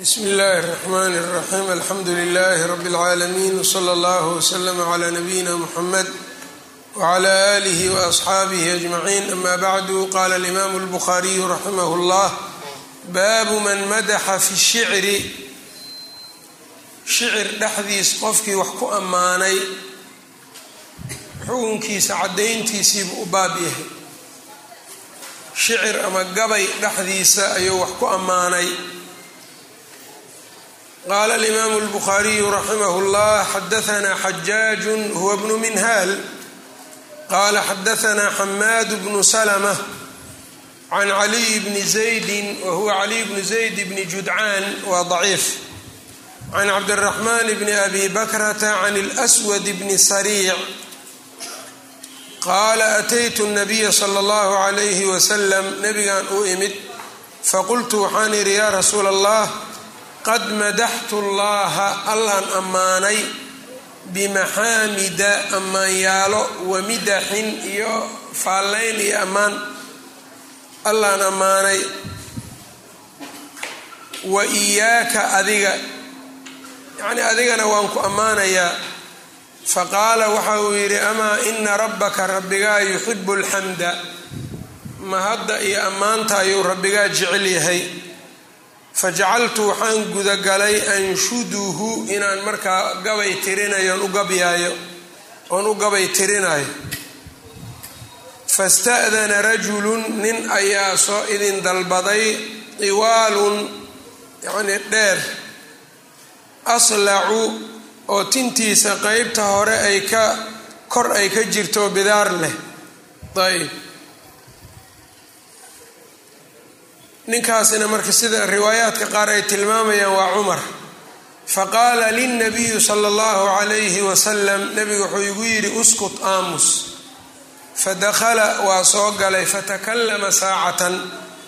bsm اllahi الرحmn الرaxيm alxamdu لlh rb العaalمين wslى اllه وslm عlى نbyina mحamed وعlى آlih وأصxaabih أجمعين ama bعdu qala الإmam الbخariي raximh اllah bab man madaxa fi الshicri shicir dhexdiis qofkii wax ku ammaanay xukunkiisa cadayntiisiibu u baab yahay shicir ama gabay dhexdiisa ayuu wax ku ammaanay qala alimaamu اlbukhaariyu raximah اllah xadaثna xajaaj huwa bnu minhaal qala xadaثna xamaad bnu slmة can caliy bni zaydi wahuwa caliy bni zayd bni judcaan waa daciif can cabdالraxman bni abi bakrata can اlأswad bni sariic qaala ataytu الnabiya slى اllahu عalayh waslm nabigan u imid faqultu waxaan idhi ya rasuula اllah qad madaxtu llaha allaan ammaanay bimaxaamida ammaanyaalo wa midaxin iyo faallayn iyo ammaan allaan ammaanay wa iyaaka adiga yacnii adigana waan ku ammaanayaa faqaala waxa uu yidhi amaa ina rabbaka rabbigaa yuxibu alxamda mahadda iyo ammaanta ayuu rabbigaa jecel yahay fajacaltu waxaan gudagalay anshuduhu inaan markaa gabay tirinayo on u gabyaayo oon u gabay tirinayo fasta'dana rajulun nin ayaa soo idin dalbaday tiwaalun yacnii dheer aslacu oo tintiisa qeybta hore ay ka kor ay ka jirto bidaar leh ayb ninkaasina marka sida riwaayaadka qaar ay tilmaamayaan waa cumar. Faqaala lilnabiyu sala allahu calayhi wasalam nabigu wuxuu igu yidhi uskut aamus. Fadakhala waa soo galay fatakallama saacatan.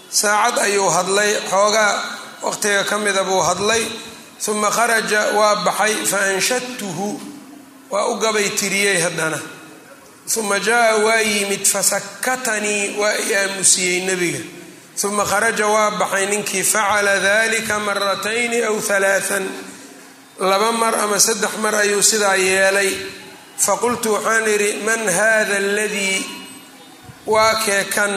Saacad ayuu hadlay xoogaa waqtiga ka mida buu hadlay uma kharaja waa baxay faanshadtuhu waa u gabay tiriyey haddana. Uma jaa waa yimid fasakatanii waa i aamusiyey nebiga uma kharaja waa baxay ninkii facala dalika maratayni aw halaaan laba mar ama saddex mar ayuu sidaa yeelay faqultu waxaan idhi man hada aladii waa kee kan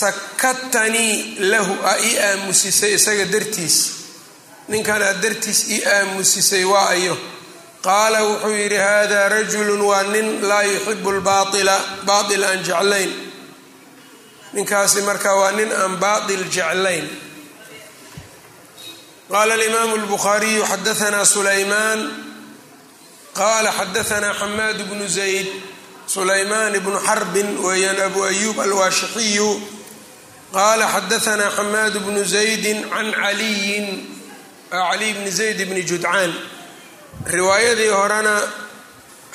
sakatanii lahu aa ii aamusisay isaga dartiis ninkan aad dartiis ii aamusisay waa ayo qaala wuxuu yidhi hada rajulu waa nin laa yuxibu lbaila baail aan jeclayn ninkaasi marka waa nin aan baatil jeclayn. qaala alimaamu اlbukhaariyu xadaanaa sulaymaan qaala xadaanaa xamaad bnu zayd sulaymaan bnu xarbin weeyaan abu ayuub alwaashixiyu qaala xadaanaa xamaad bnu zaydi can caliyin caliy bni zayd bni judcaan riwaayadii horena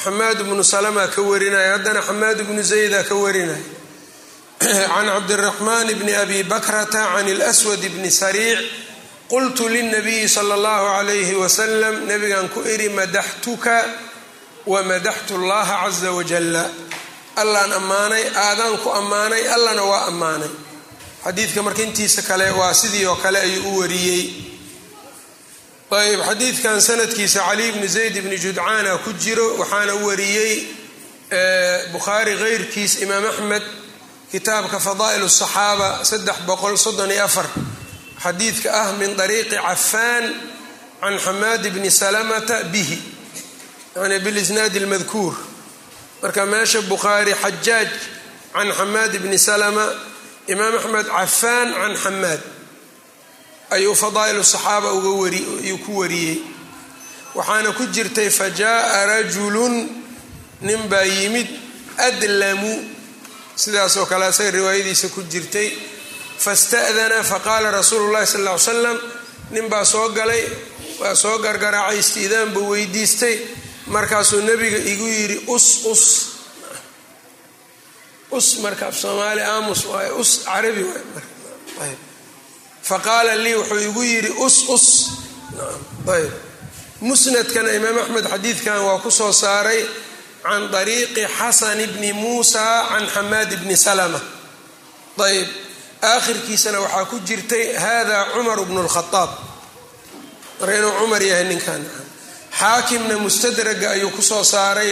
xamaad bnu salama ka warinaya haddana xamaad bnu zayda ka warinaya can cabdiraxmaan bni abi bakrata can اlswad bni sariic qultu lilnabiyi sala اllahu calayhi wasalam nabigan ku idhi madaxtuka wamadaxtu llaha caza wajalla allaan ammaanay aadaan ku ammaanay allana waa ammaanay xadiidka marka intiisa kale waa sidii oo kale ayuu u wariyey ayb xadiidkan sanadkiisa cali bni zayd bni judcaana ku jiro waxaana wariyey bukhaari keyrkiis imaam kitaabka fadaa'il الصaxaaba saddex boqol soddon iyo afar xadiidka ah min طariiqi cafaan can xamaad bni salamata bihi yani bilisnaadi اlmadkuur marka meesha bukhaari xajaaj can xamaad bni salama imaam axmed cafaan can xamaad ayuu fadaa'il الصaxaaba uga wari ayuu ku wariyey waxaana ku jirtay fajaءa rajulu nin baa yimid adlamu sidaasoo kale asaga riwaayadiisa ku jirtay fasta'dana faqaala rasuulu llahi sal ly slam nin baa soo galay waa soo gargaraacay istiidaan buu weydiistay markaasuu nebiga igu yidhi us us. Us marka af soomaali aamus waay us carabi waay faqaala lii wuxuu igu yidhi us us. Ayb. Musnadkana imaam axmed xadiidkan waa ku soo saaray can طariiqi xasan bni muusa can xamaad bni salma ayb aakhirkiisana waxaa ku jirtay hada cumar bnu lkhaaab marka inuu cumar yahay ninkan xaakimna mustadraga ayuu kusoo saaray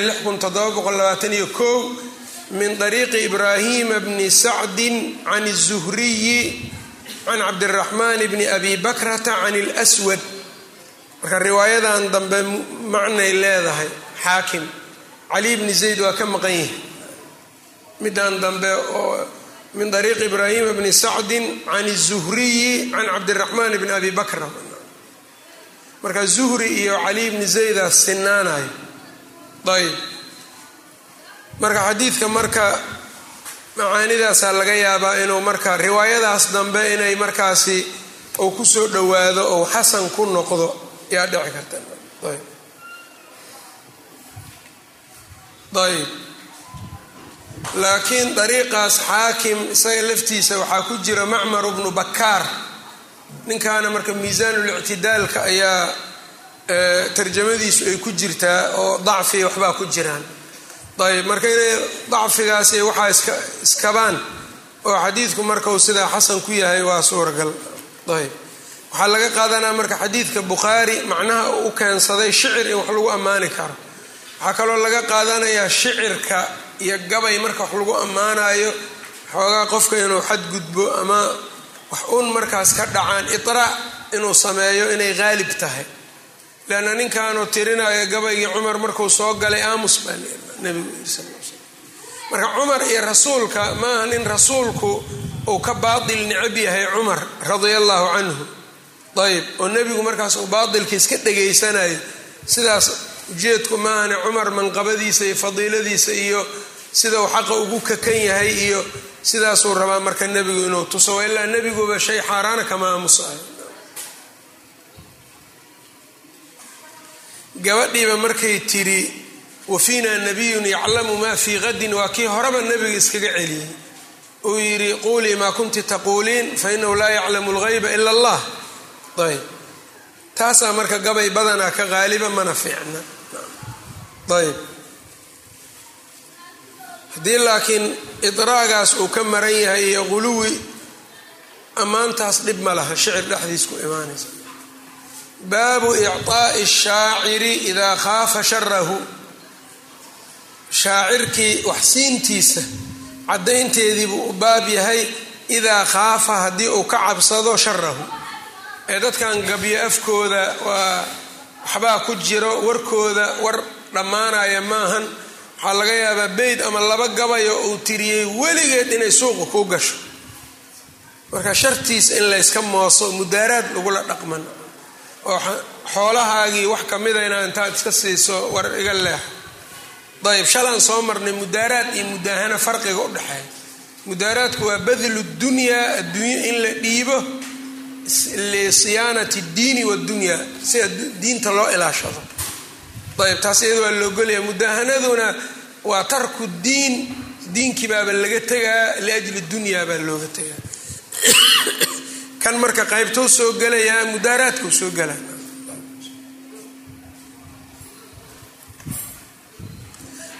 min طariiqi ibrahima bni sacdin can الzuhriyi can cabdiraxmaan bni abi bakrata can اlswad marka riwaayadan dambe macnay leedahay xaakim cali bni zayd waa ka maqan yahay. Midan dambe oo min ariiqi ibrahima bni sacdin can الzuhriyi can cabdiraxmaan bni abi bakra marka zuhri iyo cali bni zayda sinaanayo ayb marka xadiidka marka macaanidaasaa laga yaabaa inuu marka riwaayadaas dambe inay markaasi uu ku soo dhowaado ou xasan ku noqdo yaa dhici karta laakiin dariiqaas xaakim isaga laftiisa waxaa ku jira macmar bnu bakaar ninkaana marka miisaanul-ictidaalka ayaa tarjamadiisu ay ku jirtaa oo dacfi waxbaa ku jiraan. Ayb marka inay dacfigaasi waxaa iska iskabaan oo xadiidku marka uu sidaa xasan ku yahay waa suuragal. Ayb waxaa laga qaadanaa marka xadiidka bukhaari macnaha u keensaday shicir in wax lagu ammaani karo waxaa kaloo laga qaadanayaa shicirka iyo gabay marka wax lagu ammaanayo xoogaa qofka inuu xadgudbo ama wax un markaas ka dhacaan iraa inuu sameeyo inay haalib tahay. Leanna ninkaanuu tirinayo gabaygii cumar markuu soo galay aamus baa nebigu yiri sal l slam marka cumar iyo rasuulka maaha nin rasuulku uu ka baatil necab yahay cumar radia allahu canhu ayb oo nebigu markaas uu baatilka iska dhegaysanayo sidaas ujeedku maahane cumar manqabadiisa iyo fadiiladiisa iyo sida uu xaqa ugu kakan yahay iyo sidaasuu rabaa marka nebigu inuu tuso ilaa nebiguba shay xaaraana kama aamusayo. Gabadhiiba markay tiri wa fiina nabiyun yaclamu maa fii qadin waa kii horeba nebiga iskaga celiyey. Uu yidhi quulii maa kunti taquuliin fa inahu laa yaclamu lgayba ila allah. Ayb. Taasaa marka gabay badanaa ka qaaliba mana fiicna ayb haddii laakiin idraagaas uu ka maran yahay iyo quluwi ammaantaas dhib ma laha shicir dhexdiis ku imaanaysa baabu icطaa'i الshaaciri idaa khaafa sharahu shaacirkii waxsiintiisa caddaynteedii buu u baab yahay idaa khaafa haddii uu ka cabsado sharahu ee dadkan gabyo afkooda waa waxbaa ku jiro warkooda war dhammaanaya maahan. Waxaa laga yaabaa beyd ama laba gabayo uu tiriyey weligeed inay suuqa ku gasho. Marka shartiisa in layska mooso mudaaraad lagula dhaqman. Oo xoolahaagii wax kamida inaa intaad iska siiso war iga leexo ayb shalaan soo marnay mudaaraad iyo mudaahana farqiga u dhexeeya. Mudaaraadku waa badlu dunyaa adduunya in la dhiibo lisiyaanati diini wadunya si diinta loo ilaashado ayb taas iyada waa loogolaya mudaahanaduna waa tarku diin diinkii baaba laga tegaa liajli dunya baa looga tegaa. Kan marka qaybtou soo gelayaa mudaaraadkau soo gelaa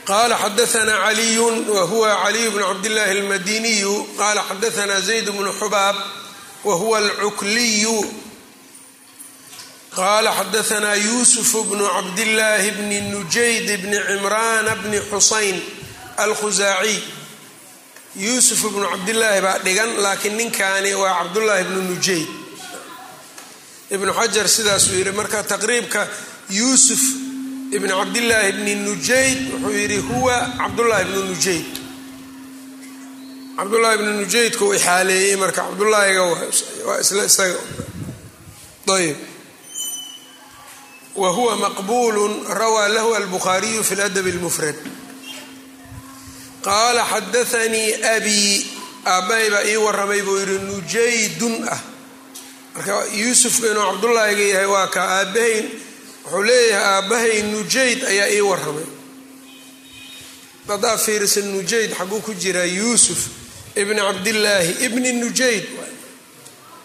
qala xadaana caliyu wa caliyu bnu cabdillaahi almadiniyu qala xadaana zayd bnu xubaab wa alcukliyu qala xadaana yusuf bnu cabdillaahi bni nujayd bni cimraan bni xusayn alkhusaaciy yuusuf ibnu cabdillaahi baa dhigan laakiin ninkaani waa cabdullaahi ibnu nujayd ibnu xajar sidaasuu yidhi marka taqriibka yuusuf ibn cabdillaahi bni nujayd wuxuu yidhi huwa cabdullaahi ibnu nujayd cabdullaahi ibnu nujaydka uu ixaaleeyey marka cabdullaahiga waa isla isaga ayb wa huwa rawaa lahu albukhaariyu fi ladab اlmufrad qaala xadaanii abii aabbahay baa ii warramay buu yidhi nujaydun ah. Marka yuusufka inuu cabdullaahiga yahay waa ka aabbahay wuxuu leeyahay aabbahay nujayd ayaa ii warramay. Haddaa fiirisa nujayd xaguu ku jiraa yuusuf ibni cabdillaahi ibni nujayd.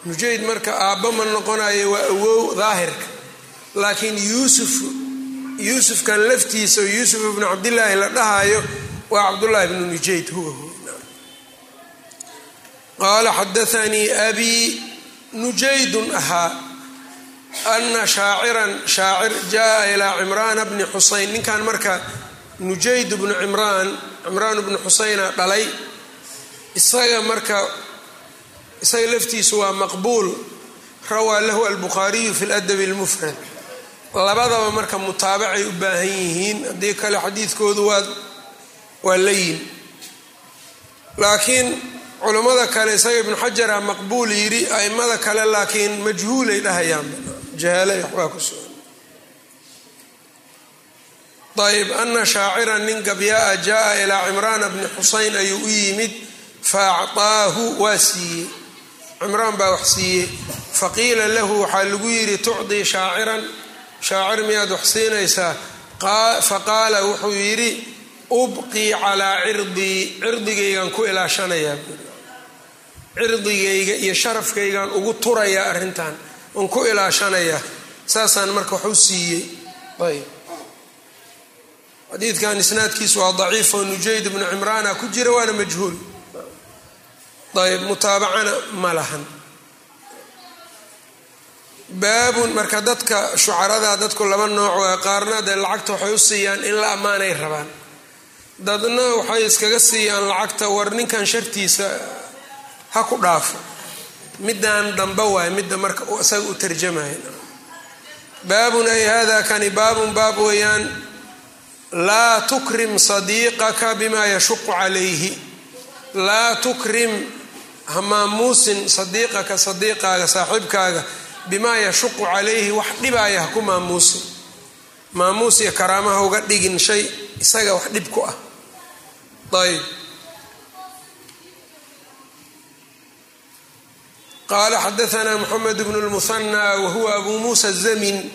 Nujayd marka aabba ma noqonayo waa awow daahirka laakiin yuusuf yuusufkan laftiisa oo yuusuf ibnu cabdillaahi la dhahayo waa cabdullaahi ibnu nujayd huwa qaala xadaanii abii nujaydun ahaa ana shaaciran shaacir jaa ilaa cimraana bni xuseyn ninkan marka nujayd bnu cimraan cimraan bnu xuseyna dhalay isaga marka isaga laftiisu waa maqbuul rawaa lahu albukhaariyu fi ladabi اlmufrad labadaba marka mutaabacay u baahan yihiin haddii kale xadiidkoodu waa waa layin. Laakiin culammada kale isaga ibnu xajara maqbuul yidhi aimada kale laakiin majhuulay dhahayaan. Jahaala waxbaa ku sugan. Ayb ana shaaciran nin gabyaa jaa ilaa cimraana bni xuseyn ayuu u yimid faacطaahu waa siiyey. Cimraan baa wax siiyey. Faqiila lahu waxaa lagu yidhi tucdii shaaciran shaacir miyaad wax siinaysaa? Faqaala wuxuu yidhi ubqii calaa cirdii cirdigaygaan ku ilaashanayaa. Cirdigayga iyo sharafkaygaan ugu turayaa arrintan on ku ilaashanayaa saasaan marka wax u siiyey. Ayb. Xadiidkan isnaadkiisu waa daciif oo nujayd bnu cimraana ku jira waana majhuul. Ayb mutaabacana ma lahan baabun marka dadka shucarada dadku laba nooc waa qaarna dee lacagta waxay u siiyaan in la ammaanay rabaan. Dadna waxay iskaga siiyaan lacagta war ninkan shartiisa ha ku dhaafo. Midaan damba waay midda marka isaga u tarjamaya baabun ay hada kani baabun baab weeyaan laa tukrim sadiiqaka bima yashuqu calayhi. Laa tukrim ha maamuusin sadiiqaka sadiiqaaga saaxiibkaaga bimaa yashuqu calayhi wax dhibaaya haku maamuusin maamuus iyo karaamaha uga dhigin shay isaga wax dhib ku ah. Ayb qaala xadaanaa moxamed bnu lmuhanaa wahuwa abu muusa zamin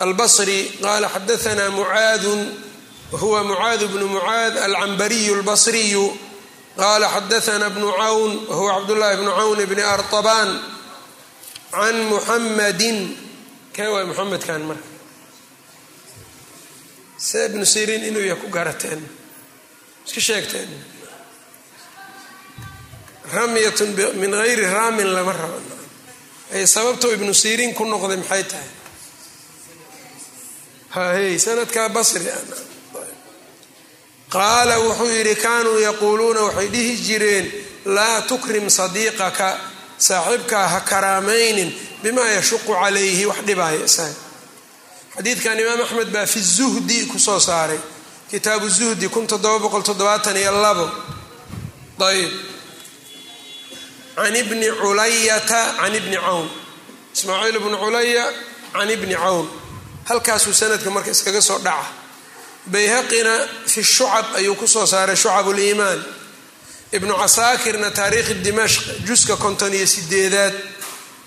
albasri. Qaala xadaanaa mucaadun wahuwa mucaad bnu mucaad alcambariyu albasriyu. Qaala xadaanaa bnu cawn wahuwa cabdullaahi bnu cawn bni artabaan can muxamadin kee waay muxamedkan marka see ibnu siriin inuu yahay ku garateen iska sheegteen ramyatun min gayri raamin lama rabo ay sababtoo ibnu siriin ku noqday maxay tahay hahey sanadkaa basri qaala wuxuu yidhi kaanuu yaquuluuna waxay dhihi jireen laa tukrim sadiiqaka saaxiibkaa ha karaamaynin bimaa yashuqu calayhi wax dhibaayo isaga xadiidkan imaam axmed baa fi zuhdi ku soo saaray. Kitaabu zuhdi ayb can ibni culayata can ibni cawn. Ismaaciil bnu culaya can ibni cawn. Halkaasuu sanadka marka iskaga soo dhaca. Bayhaqina fi shucab ayuu ku soo saaray shucab liimaan ibnu casaakirna taariikhi dimashq juska konton iyo sideedaad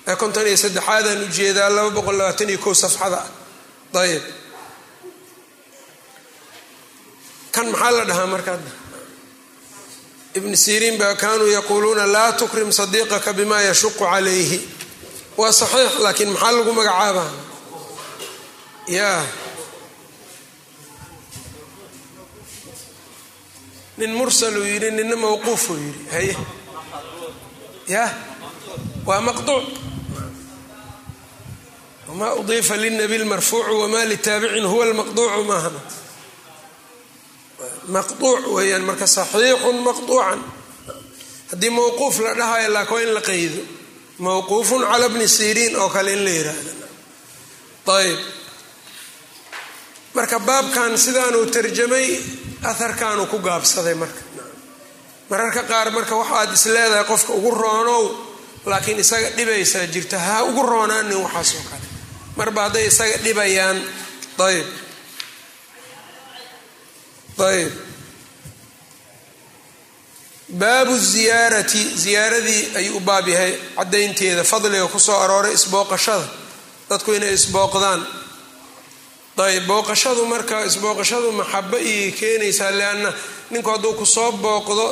ee konton iyo saddexaadaan u jeedaa laba boqol labaatan iyo kow safxada. Ah ayb kan maxaa la dhahaa markaa ibn siriin baa kaanuu yaquuluuna laa tukrim sadiiqaka bima yashuqu calayhi. Waa saxiix laakiin maxaa lagu magacaabaa? Ya nin mursaluu yidhi nina mawquufuu yidhi. Haye. Ya waa maqduuc wma udiifa lilnabi lmarfuucu wama litaabicin huwa lmaqduucu maaha maqduuc weeyaan marka saxiixun maqduucan. Haddii mawquuf la dhahayo laak waa in la qaydo. Mawquufun cala bni siriin oo kale in la yiraahdo. Ayb marka baabkan sidaanuu tarjamay aharkaanuu ku gaabsaday marka. Mararka qaar marka waxaad is leedahay qofka ugu roonow laakiin isaga dhibaysaa jirta ha ugu roonaanin waxaasoo kale. Marba hadday isaga dhibayaan ayb ayb baabu ziyaarati ziyaaradii ayuu u baab yahay caddaynteeda fadliga ku soo arooray isbooqashada dadku inay isbooqdaan ayb booqashadu marka isbooqashadu maxabo iyay keenaysaa leanna ninku hadduu ku soo booqdo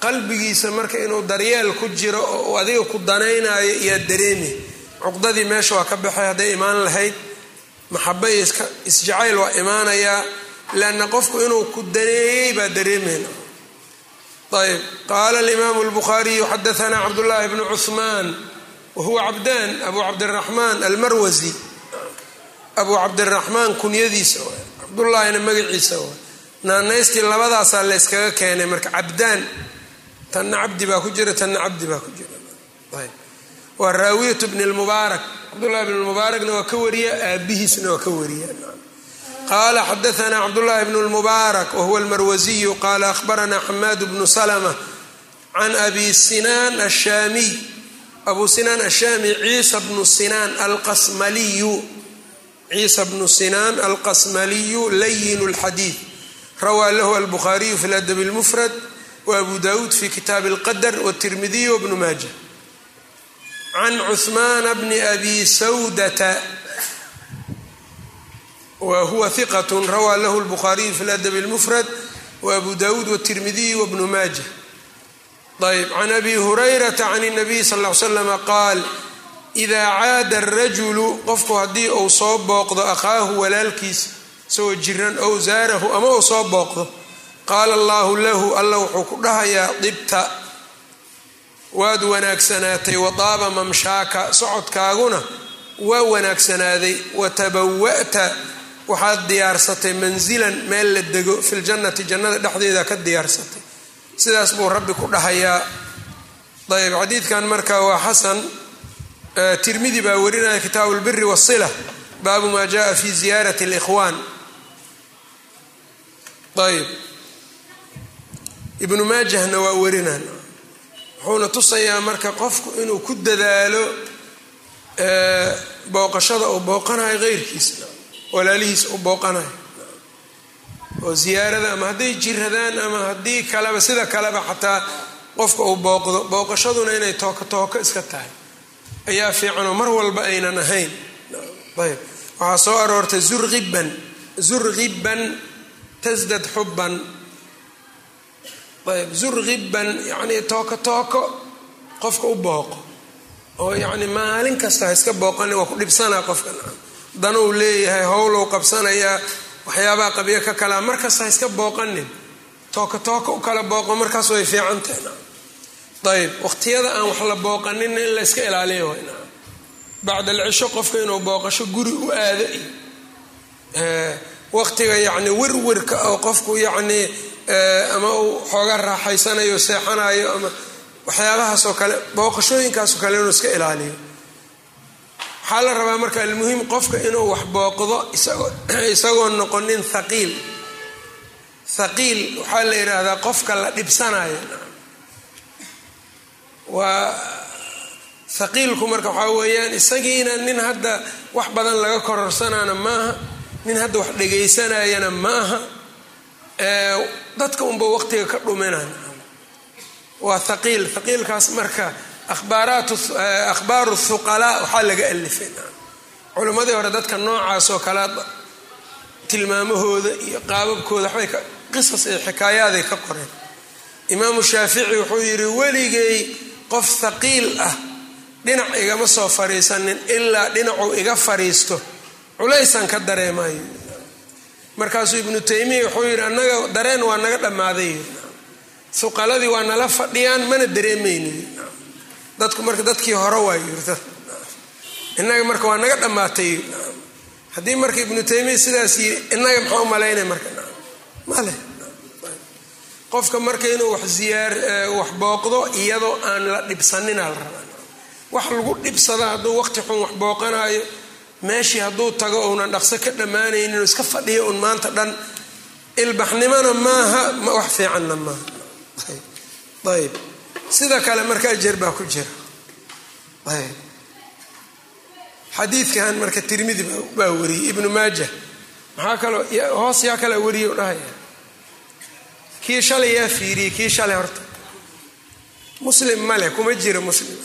qalbigiisa marka inuu daryeel ku jiro oo adiga ku danaynayo iyaa dareemi cuqdadii meesha waa ka baxay hadday imaan lahayd maxabo iyo isjacayl waa imaanayaa leanna qofku inuu ku daneeyey baa dareemayna ayb qaala alimaamu اlbukhaariyu xadaanaa cabdullaahi bnu cuhmaan wahuwa cabdaan abu cabdiraxmaan almarwasi abu cabdiraxmaan kunyadiisa waay cabdullaahina magaciisa waay. Naanaystii labadaasaa layskaga keenay marka cabdaan tanna cabdi baa ku jira tanna cabdi baa ku jira. Ayb. Waa raawiyatu bni lmubaarak cabdullahi bn lmubaarakna waa ka wariya aabihiisna waa ka wariya. Qala xadaanaa cabdullahi bn lmubaarak wahuwa almarwasiyu qala ahbaranaa xamaad bnu salma can abi sinaan ashaamiy abu sinaan ashaami ciisa bnu sinaan alqasmaliyu ciisa bnu sinaan alqasmaliyu layin اlxadiid rawaa lahu albukhaariyu fi ladabi اlmufrad waabu dawuud fi kitaabi اlqadr wاtirmidiy wbnu maaja can cuhmaana bni abi sawdata wa huwa hiqat rawaa lahu lbukhaariyu fi ladabi اlmufrad waabu dawuud wاtirmidiy wbnu maaja ayb can abi hurayrata can الnabiy sal ll ly slama qaal idaa caada arajulu qofku haddii uu soo booqdo akhaahu walaalkiis isagoo jiran ow zaarahu ama uu soo booqdo qaala allahu lahu alla wuxuu ku dhahayaa dibta waad wanaagsanaatay wadaaba mamshaaka socodkaaguna waa wanaagsanaaday watabawa'ta waxaad diyaarsatay mansilan meel la dego filjannati jannada dhexdeeda ka diyaarsatay sidaas buu rabbi ku dhahayaa ayb xadiidkan marka waa xasan tirmidi baa warinaya kitaabu lbiri wasila baabu maa jaءa fi ziyaarati اlikhwan ayb ibnu maajahna waa warinan wuxuuna tusayaa marka qofku inuu ku dadaalo booqashada uu booqanayo keyrkiisa walaalihiisa uu booqanayo. Oo ziyaarada ama hadday jiradaan ama haddii kaleba sida kaleba xataa qofka uu booqdo booqashaduna inay tooko tooko iska tahay ayaa fiicanoo mar walba aynan ahayn. Ayb. Waxaa soo aroortay zuribban zurgibban tasdad xubban ayb. Zurgibban yacnii tooko tooko qofka u booqo. Oo yacni maalin kasta ha iska booqani waa ku dhibsanaa qofka. Danuu leeyahay howlow qabsanayaa waxyaabaha qabyo ka kalaa markasta ha iska booqanin. Tooko tooko u kala booqo markaas way fiican tahay ayb waqtiyada aan wax la booqaninna in la yska ilaaliyo bacda alcisho qofka inuu booqasho guri u aado. Waqtiga yacni werwerka oo qofku yacnii ama uu xooga raaxaysanayo seexanayo ama waxyaabahaasoo kale booqashooyinkaasoo kale inuu iska ilaaliyo. Waxaa la rabaa marka almuhim qofka inuu wax booqdo isagoo noqonin thaqiil. Thaqiil waxaa la yidhaahdaa qofka la dhibsanayo waa thaqiilku marka waxaa weeyaan isagiina nin hadda wax badan laga kororsanaana maaha nin hadda wax dhegaysanayana maaha dadka unba waqtiga ka dhuminan waa thaqiil thaqiilkaas marka ahbaaraat akhbaaru thuqalaa waxaa laga alifay. Culimmadii hore dadka noocaas oo kale tilmaamahooda iyo qaababkooda waxbay qisas iyo xikaayaaday ka qoreen. Imaamu shaafici wuxuu yidhi weligay qof thaqiil ah dhinac igama soo fariisanin ilaa dhinacuu iga fariisto. Culaysaan ka dareemayo markaasuu ibnu taymiya wuxuu yidhi annaga dareen waa naga dhammaaday. Huqaladii waa nala fadhiyaan mana dareemayno dadku marka dadkii hore waay innaga marka waa naga dhammaatay. Haddii marka ibnu taymiya sidaas yii innaga maxaa u malaynay marka. Male qofka marka inuu wax ziyaar wax booqdo iyadoo aan la dhibsanina la rabaa wax lagu dhibsada hadduu waqti xun wax booqanayo meeshii hadduu tago uunan dhaqso ka dhammaanaynin iska fadhiyo un maanta dhan ilbaxnimona maaha wax fiicanna maaha. Ayb. Sida kale marka ajar baa ku jira. Ayb. Xadiidkan marka tirmidi baa wariyey ibnu maaja. Maxaa kaloo hoos yaa kala wariyay dhahaya kii shalay yaa fiiriyey kii shalay horta muslim male kuma jira muslim.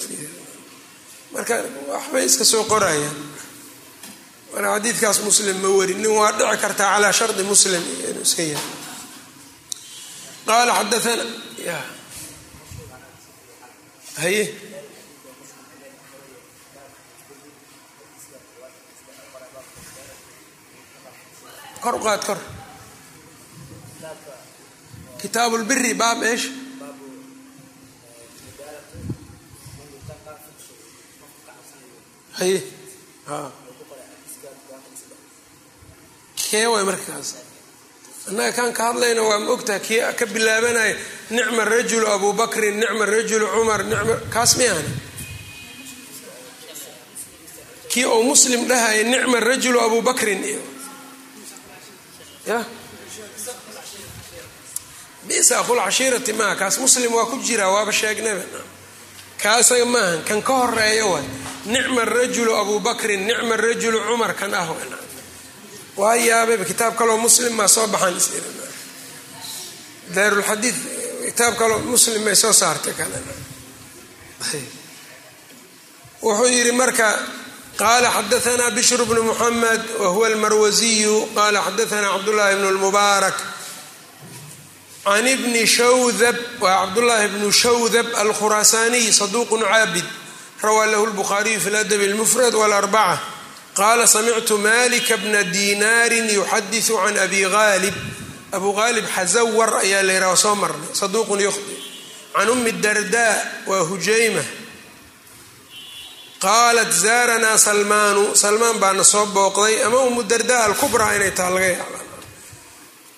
Marka waxbay iska soo qorayaan mana xadiidkaas muslim ma warin nin waa dhici kartaa calaa shardi muslim inuu iska yahay. Qaala xadaana ya. Haye. Kor u qaad kor kitaabu lbiri baab eesha haye kee way markaas? Annaga kaan ka hadlayna waa ma ogtaha kii ka bilaabanayo nicma rajulu abu bakrin nicma rajulu cumar nicma kaas miyaana kii oo muslim dhahayo nicma rajulu abu bakrin iyo ya? Bisa aqul cashiirati maaha kaas muslim waa ku jiraa waaba sheegnaba kaa isaga maaha kan ka horreeya waay. Nicma rajulu abu bakrin nicma rajulu cumar kan ah waa yaababa kitaab kaloo muslim maa soo baxan daarulxadiid kitaab kaloo muslim may soo saartay kale wuxuu yidhi marka qaala xadaanaa bishr bnu muxamed wa huwa almarwasiyu xadaanaa cabdullaahi bnu lmubaarak can ibni shawdab waa cabdullaahi bnu shawdab alkhuraasaaniy saduuqun caabid rawaa lahu lbukhaariyu fi ladabi lmufrad wlarbaca qaala samictu malika bna dinaarin yuxadisu can abi haalib abu haalib xazawar ayaa la yidhaha soo marnay saduuqun yukhdi can umi darda waa hujayma qaalat zaaranaa salmaanu salmaan baana soo booqday ama umu darda alkubraa inay taha laga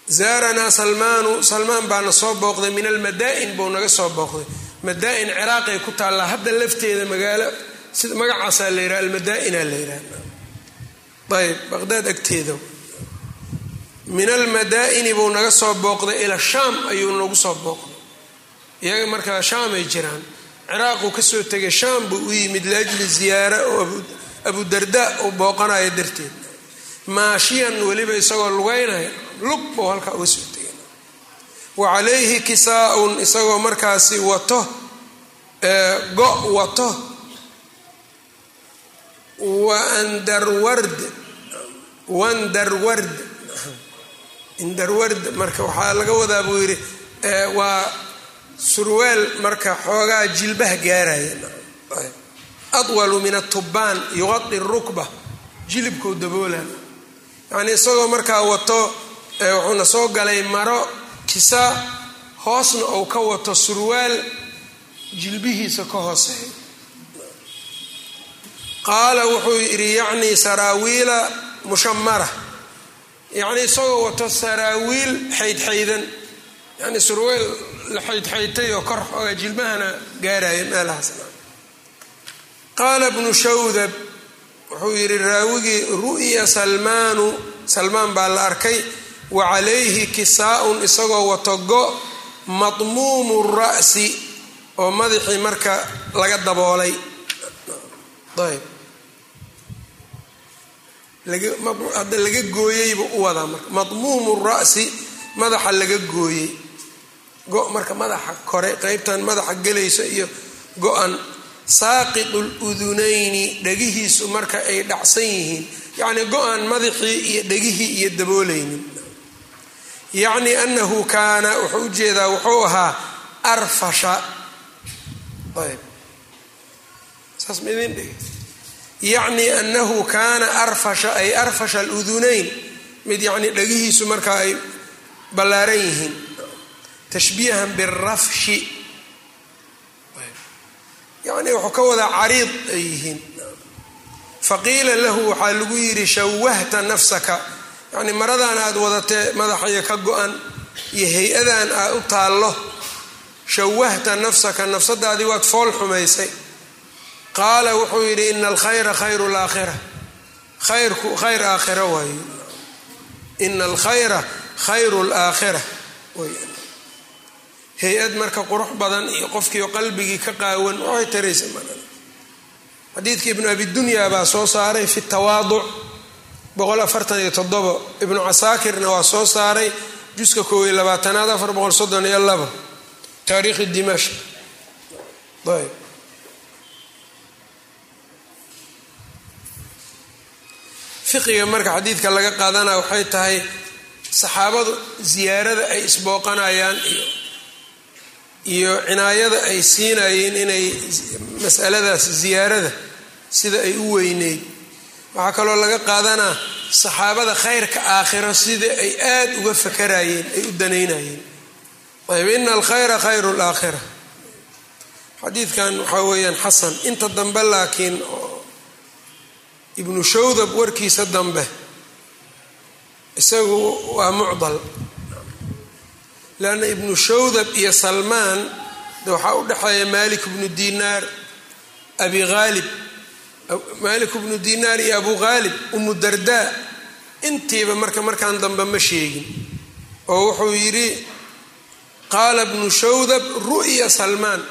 zaaranaa salmaanu salmaan baana soo booqday min almadaa-in buu naga soo booqday. Madaa-in ciraaqay ku taallaa hadda lafteeda magaalo magacaasaa la yidhaha almadaa-ina la yidhaha. Ayb baqdaad agteeda min almadaa-ini buu naga soo booqday ila shaam ayuu nagu soo booqday. Iyaga markaa shaam ay jiraan ciraaquu ka soo tegay shaam buu u yimid liajli ziyaara oo abu darda uu booqanayo darteed. Maashiyan weliba isagoo lugeynaya lug buu halkaa uga soo tegay. Wa calayhi kisaa-un isagoo markaasi wato go wato. Wandarward wandarward indarward marka waxaa laga wadaa buu yidhi waa surweel marka xoogaa jilbaha gaaraya. Adwalu min atubaan yuqadi rukba jilibkuu daboolan yacnii isagoo markaa wato wuxuuna soo galay maro kisa hoosna uu ka wato surwaal jilbihiisa ka hooseeya qaala wuxuu yidhi yacnii saraawiila mushamara yacnii isagoo wato saraawiil xaydxaydan. Yacnii surweel la xaydxaydtay oo kor xooga jilmahana gaaraya meelahaas qaala bnu shawdab wuxuu yidhi raawigii ru'ya salmaanu salmaan baa la arkay wa calayhi kisaa-un isagoo wato go madmuumu ra'si oo madaxii marka laga daboolay. Hadda laga gooyeybu u wadaa marka. Madmuumu ra'si madaxa laga gooyey. Go marka madaxa kore qeybtan madaxa gelayso iyo go-an saaqitu ludunayni dhegihiisu marka ay dhacsan yihiin. Yacnii go-an madaxii iyo dhegihii iyo daboolaynin yacnii anahu kaana wuxuu u jeedaa wuxuu ahaa arfasha. Ayb. Saas ma idin dhig yacni anahu kaana arfasha ay arfasha aludunayn mid yacnii dhegihiisu markaa ay ballaaran yihiin. Tashbiihan birafshi yacnii wuxuu ka wadaa cariid ay yihiin. Faqiila lahu waxaa lagu yidhi shawahta nafsaka yacnii maradan aad wadatee madaxaya ka go-an iyo hay'adan aad u taallo shawahta nafsaka nafsadaadii waad fool xumaysay. Qaala wuxuu yidhi ina alkhayra khayru laakhira. Khayrku khayr aakhira waaye ina alkhayra khayru laakhira hay'ad marka qurux badan iyo qofkii qalbigii ka qaawan waxay taraysa xadiidka ibnu abidunya baa soo saaray fi tawaaduc boqol afartan iyo toddobo ibnu casaakirna waa soo saaray juska koob iyo labaatanaad afar boqol soddon iyo labo taariikhi dimashq ayb. Fiqiga marka xadiidka laga qaadanaya waxay tahay saxaabadu ziyaarada ay isbooqanayaan iyo iyo cinaayada ay siinayeen inay masaladaas ziyaarada sida ay u weyneyd waxaa kaloo laga qaadanaa saxaabada khayrka aakhiro sida ay aad uga fakarayeen ay u danaynayeen. Ayb ina alkhayra khayru laakhira xadiidkan waxaa weeyaan xasan inta dambe laakiin ibnu shawdab warkiisa dambe isagu waa mucdal. Leanna ibnu shawdab iyo salmaan waxaa u dhexeeya malik bnu dinaar abi haalib malik bnu dinaar iyo abu haalib umu dardaa intiiba marka markaan dambe ma sheegin. Oo wuxuu yidhi qaala bnu shawdab ru'ya salmaan.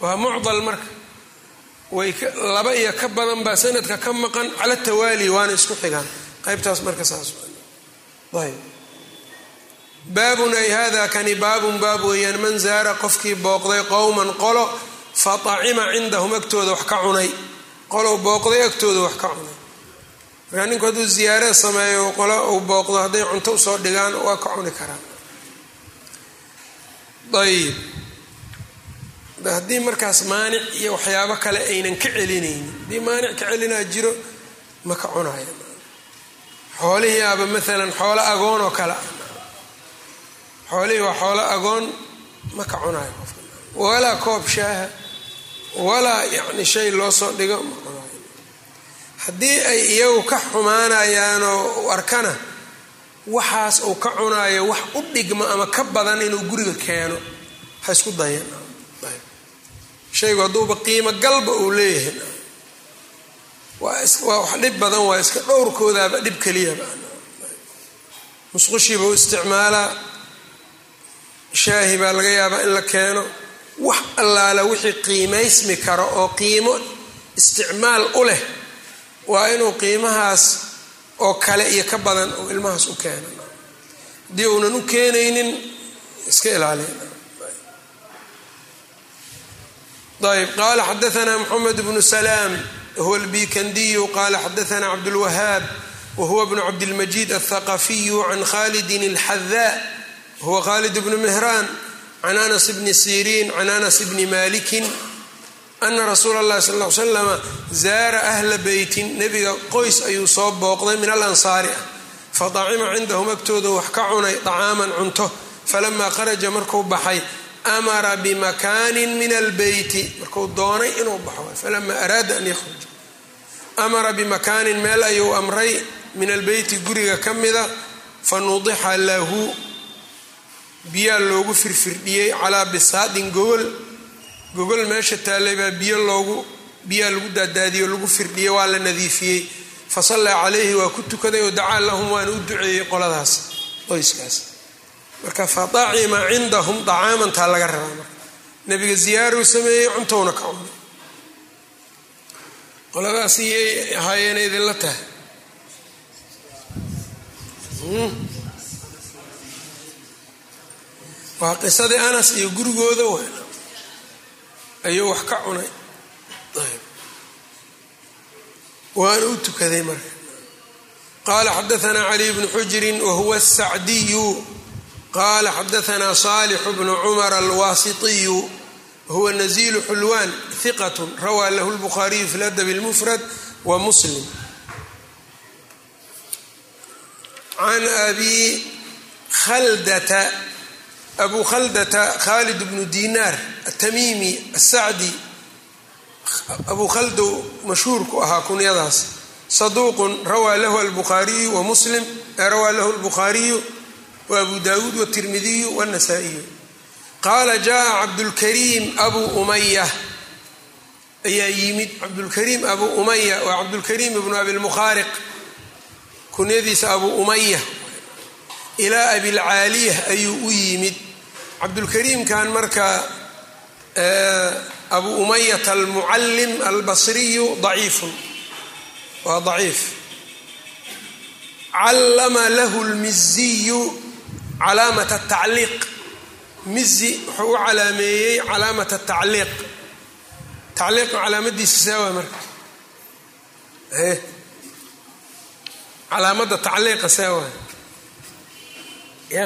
Waa mucdal marka. Way laba iyo ka badan baa sanadka ka maqan cala tawaali waana isku xigaan. Qaybtaas marka saas ayb baabun ay hada kani baabun baab weeyaan man zaara qofkii booqday qowman qolo faacima cindahum agtooda wax ka cunay. Qolow booqday agtooda wax ka cunay. Markaa ninku hadduu ziyaare sameeyo qolo uu booqdo hadday cunto u soo dhigaan waa ka cuni karaan ayib haddii markaas maanic iyo waxyaabo kale aynan ka celinaynin haddii maanic ka celinaa jiro ma ka cunaya xoolihii aba maalan xoolo agoon oo kale. Xoolihii waa xoolo agoon ma ka cunayo. Qofka walaa koob shaaha walaa yacni shay loo soo dhigo. Haddii ay iyagu ka xumaanayaanoo u arkana waxaas uu ka cunayo wax u dhigma ama ka badan inuu guriga keeno ha isku dayan shaygu hadduuba qiimo galba uu leeyahay. Waa wax dhib badan waa iska dhowrkoodaaba dhib keliyaba musqushiiba u isticmaalaa. Shaahi baa laga yaabaa in la keeno wax allaala wixii qiimaysmi karo oo qiimo isticmaal u leh waa inuu qiimahaas oo kale iyo ka badan uu ilmahaas u keeno. Haddii uunan u keenaynin iska ilaaliya ayb qala xadaana mxamed bnu slaam huwa albikandiyu qala xadaana cabdulwahaab wahuwa bnu cabdilmajid althaqafiyu can khalidin اlxadaa huwa khalid bnu mihran can anas bni siriin can anas bni maalikin ana rasuula allahi sal l slama zaara ahla beytin nebiga qoys ayuu soo booqday min alansaari. Ansaari ah fadacima cindahum agtooda wax ka cunay dacaaman cunto. Falamaa kharaja markuu baxay amara bimakaanin min albeyti. Marku doonay inuu baxo falamaa araada an yakhruja. Amara bimakaanin meel ayuu amray min albeyti guriga ka mida fanudixa lahu biyaa loogu firfirdhiyey calaa bisaadin gogol. Gogol meesha taallay baa biyo loogu biyaa lagu daadaadiyey lagu firdhiyey waa la nadiifiyey. Fasallaa calayhi waa ku tukaday oo dacaa lahum waana u duceeyey qoladaas qoyskaas. Marka faacima cindahum dacaamantaa laga rabaa marka. Nebiga ziyaaruu sameeyey cuntowna ka cunay. Qoladaas iyay ahaayeen idinla tahay waa qisadii anas iyo gurigooda wen ayuu wax ka cunay. Waana u tukaday marka. Qala xadaana caliy bnu xujrin wahuwa sacdiyu qala xadaana salixu bnu cumar alwaasitiyu wahuwa nazilu xulwan hiqat rawaa lahu lbukhaariyu fi ladab اlmufrad wa muslim. Can abi khaldata abu khaldata khalid bnu dinar atamimi asacdi abu khaldow mashhuurku ahaa kunyadaas. Saduuqun rawaa lahu albukhaariyu wa muslim rawaa lahu albukhaariyu wa abu dawuud watirmidiyu wاnasaa'iyu qaala jaءa cabdulkariim abu umaya ayaa yimid cabdulkariim abu umaya waa cabdulkariim ibnu abilmukhaariq kunyadiisa abu umaya ilaa abilcaaliyah ayuu u yimid cabdulkariimkan marka abu umayata almucallim albasriyu daciifun. Waa daciif. Callama lahu lmiziyu calaamat atacliiq mizi wuxuu u calaameeyey calaamat atacliiq tacliiqa calaamadiisa saawa marka. Calaamadda tacliiqa saawa ya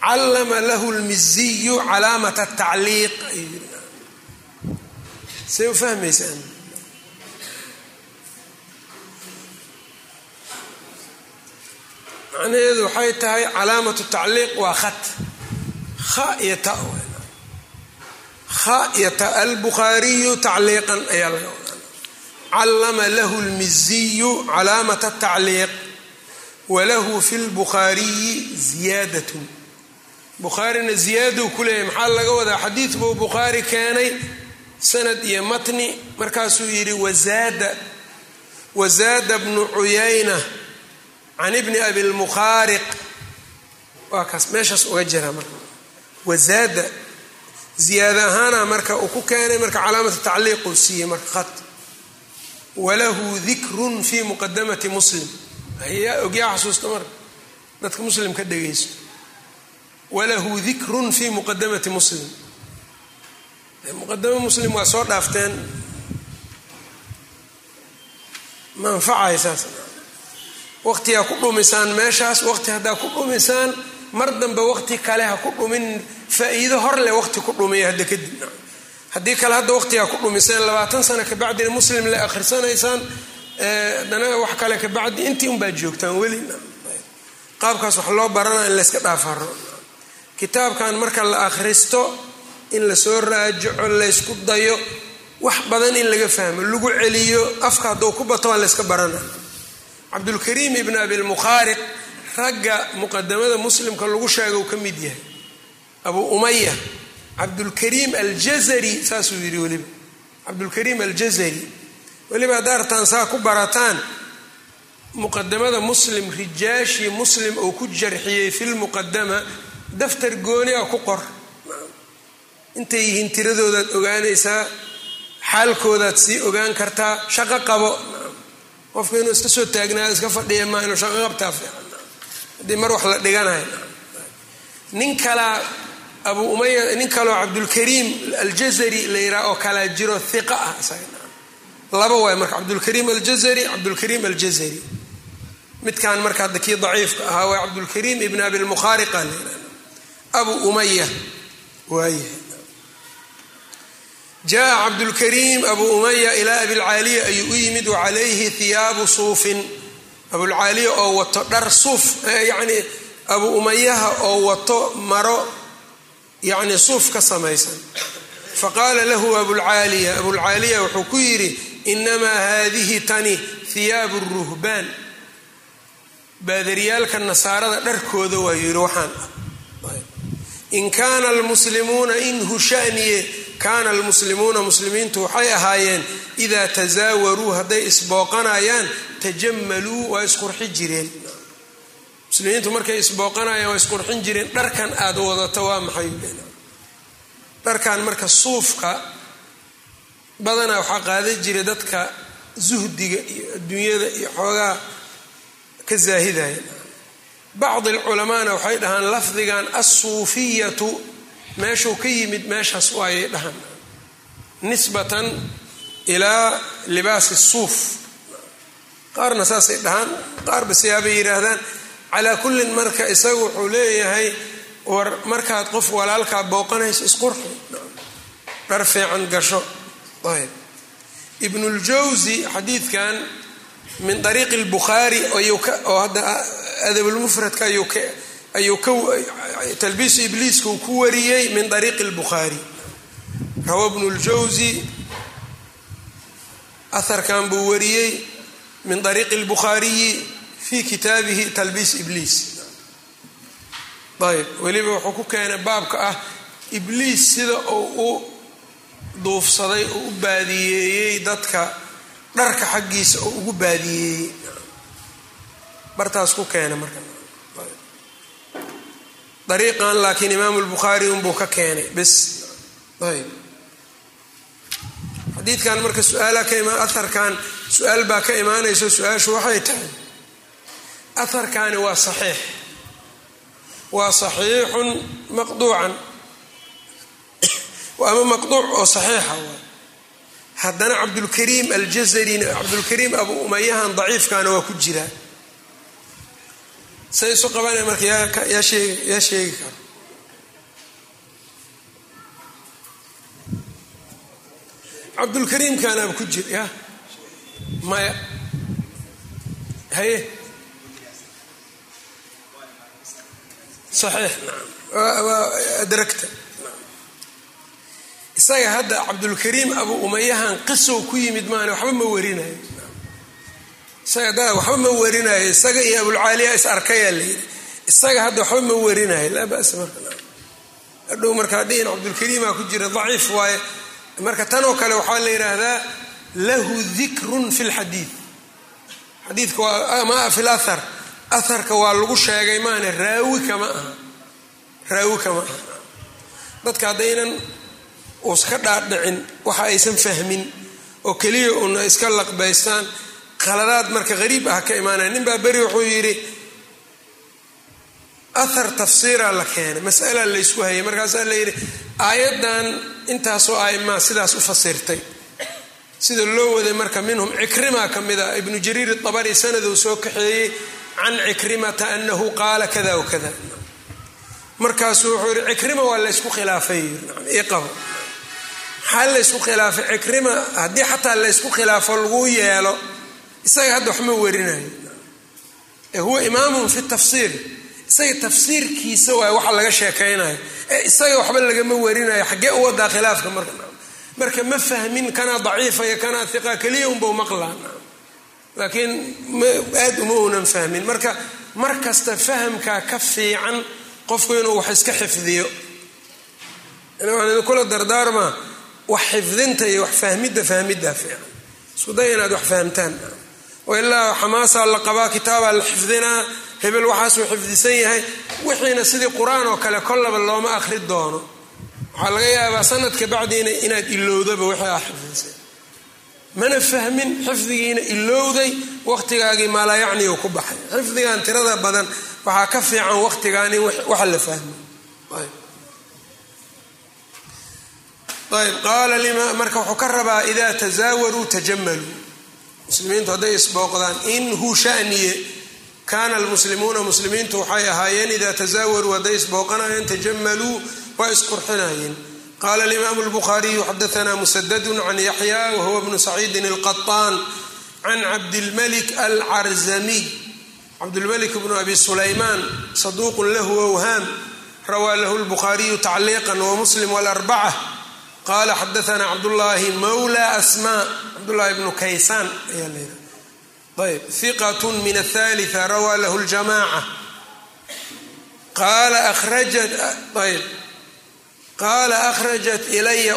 callama lahu lmiziyu calaamat atacliiq say u fahmaysaan macnaheedu waxay tahay calaamatu tacliiq waa khat. Kha iyo ta khayata albukhaariyu tacliiqan ayaa laga wadaa callama lahu lmiziyu calaamat tacliiq walahu fi lbukhaariyi ziyaadatun bukhaarina ziyaaduu ku leeyahy maxaa laga wadaa? Xadiid buu bukhaari keenay sanad iyo matni. Markaasuu yidhi wazaada wazaada bnu cuyayna can ibni abi lmukhaariq waa kaas meeshaas uga jira marka. Wazaada ziyaada ahaana marka uu ku keenay marka calaamata tacliiquu siiyey marka khat walahu dikrun fi muqadamati muslim ogyaa xasuusta marka dadka muslim ka dhegaysto walahu dikrun fi muqadamati muslim. Muqadamo muslim waa soo dhaafteen ma anfacay saas waqtigaa ku dhumisaan meeshaas waqti haddaa ku dhumisaan mar dambe waqti kale ha ku dhumin faa-iido hor leh waqti ku dhumiya hadda kadib haddii kale hadda waqtigaa ku dhumiseen labaatan sano kabacdina muslim le akhrisanaysaan haddana wax kale kabacdi intii unbaad joogtaan weli qaabkaas wax loo barana in layska dhaafaro kitaabkan marka la akhristo in la soo raajaco laysku dayo wax badan in laga fahmo lagu celiyo afka hadduu ku bato waa layska barana. Cabdulkariim ibn abilmukhaariq ragga muqadamada muslimka lagu sheegau ka mid yahay. Abu umaya cabdulkariim aljazari saasuu yidhi weliba. Cabdulkariim aljazari weliba haddaartaan saa ku barataan. Muqadamada muslim rijaashii muslim uu ku jarxiyey filmuqadama daftar gooni a ku qor. Intay yihiin tiradoodaad ogaanaysaa xaalkoodaad sii ogaan kartaa shaqo qabo. Qofka inuu iska soo taagnaado iska fadhiya maa inuu shaqo qabtaa fiican. Haddii mar wax la dhiganayo. Nin kalaa abu umaya nin kaloo cabdulkariim aljazari la yidhaha oo kalaa jiro hiqa ah isaga laba waay marka cabdulkariim aljazari cabdulkariim aljazari. Midkan marka hadda kii daciifka ahaa waa cabdulkariim ibn yidhahda abu umaya waayahay jaa cabdulkariim abu umaya ilaa abilcaaliya ayuu u yimid wacalayhi hiyaabu suufin. Abulcaaliya oo wato dhar suuf yacni abu umayaha oo wato maro yacni suuf ka samaysan. Faqaala lahu abulcaaliya abulcaaliya wuxuu ku yidhi inamaa haadihi tani hiyaabu ruhbaan baadaryaalka nasaarada dharkooda waa yidhi waxaan in kaana almuslimuuna in hushaniye kaana almuslimuuna muslimiintu waxay ahaayeen idaa tasaawaruu hadday isbooqanayaan tajamaluu waa isqurxi jireen muslimiintu markay isbooqanayaan waa isqurxin jireen dharkan aad wadato waa maxay dharkan marka suufka badanaa waxaa qaadan jiray dadka zuhdiga iyo adduunyada iyo xoogaa ka zaahidaya bacdi alculamaana waxay dhahaan lafdigan assuufiyatu meeshuu ka yimid meeshaas waayay dhahan nisbatan ilaa libaasi suuf. Qaarna saasay dhahaan qaarba siyaabay yidhaahdaan calaa kullin marka isagu wuxuu leeyahay war markaad qof walaalkaa booqanayso isqurxi. Dhar fiican gasho ayb. Ibnuljawsi xadiidkan min ariiqi lbukhaari oo hadda adabulmufradka ayuu talbiisu ibliiska uu ku wariyey min ariiqi lbukhaari rawa bnu ljawsi aharkan buu wariyey min ariiqi lbukhaariyi fi kitaabihi talbiis ibliis. Ayb. Weliba wuxuu ku keenay baabka ah ibliis sida uu u duufsaday oo u baadiyeeyey dadka dharka xaggiisa oo ugu baadiyeeyey bartaas ku keena marka. Dariiqan laakiin imaamu lbukhaari unbuu ka keenay. Bes ayb. Xadiidkan marka su'aala ka imaan aharkan su'aal baa ka imaanayso su'aashu waxay tahay. Aharkani waa saxiix. Waa saxiixun maqduucan ama maqduuc oo saxiixa waa haddana cabdulkariim aljazarina cabdulkariim abu umayahan daciifkana waa ku jira. Say isu qabanaya marka yaa yaa sheegi karo. Cabdulkariimkaanaaba ku jira ya maya. Haye. Saxiix naam. Waa adragta isaga hadda cabdulkariim abu umayahan qisow ku yimid maana waxba ma warinayo. Isaga da waxba ma warinayo. Isaga iyo abulcaaliya is arkayaa layidhi isaga hadda waxba ma warinayo. Laa basa marka. Hadhow markaa dhihin cabdulkariimaa ku jira daciif waaye. Marka tanoo kale waxaa la yidhaahdaa lahu dikrun fi lxadiid xadiidka waa maa fi lahar aharka waa lagu sheegay maana raawi kama aha. Raawi kama aha. Dadka haddaynan uska dhaadhicin waxa aysan fahmin oo keliya una iska laqbaystaan khaladaad marka hariib ah ka imaanaya. Nin baa beri wuxuu yidhi ahar tafsiiraa la keenay masalaa laysku hayay. Markaasaa la yidhi aayaddan intaasoo aimaa sidaas u fasirtay. Sida loo waday marka minhum cikrima ka mid a ibnu jariir abari sanaduu soo kaxeeyey can cikrimata anahu qaala kada wakada markaasuu wuxuu yihi cikrima waa laysku khilaafay. Iqabo maxaa laysku khilaafay? Cikrima haddii xataa laysku khilaafo lagu yeelo isaga hadda waxma werinayo ee huwa imaamun fi tafsiir. Isaga tafsiirkiisa waay waxa laga sheekaynayo. Ee isaga waxba lagama werinayo xaggee u wadaa khilaafka marka? Marka ma fahmin kanaa daciifa iyo kanaa hiqa keliya unbau maqlaa. Laakiin aad uma unan fahmin. Marka mar kasta fahamkaa ka fiican qofku inuu wax iska xifdiyo. Idinkula dardaarmaa wax xifdinta iyo wax fahmidda fahmiddaa fiican. Isku day inaad wax fahamtaan. Oo ilaa xamaasaa la qabaa kitaabaa la xifdinaa hebel waxaasuu xifdisan yahay wixiina sidii qur'aan oo kale kollaba looma akhri doono. Waxaa laga yaabaa sanadka bacdiina inaad ilowdaba wixii aa xifdisay mana fahmin xifdigiina ilowday waqtigaagii maalayacni u ku baxay. Xifdigan tirada badan waxaa ka fiican waqtigaani waxa la fahmo ayb qaala lima marka wuxuu ka rabaa idaa tasaawaruu tajamaluu muslimiintu hadday isbooqdaan in hu shaniye kaana almuslimuuna muslimiintu waxay ahaayeen idaa tasaawaruu hadday isbooqanayeen tajamaluu waa isqurxinayeen qala alimaamu lbukhaariyu xadaana musadadu can yaxya wahuwa bnu saciidin alqaطaan can cabdilmalik alcarzamiy cabdulmalik bnu abi sulaymaan saduuqun lahu awhaam rawaa lahu lbukhaariyu tacliiqa wamuslim wlarbaca qala xadaana cabdullaahi mawla asma cabdullahi bnu kaysaan ayaa layidha ayb hiqat min athalitha rawaa lahu ljamaca qaala ayb qaala akhrajat ilaya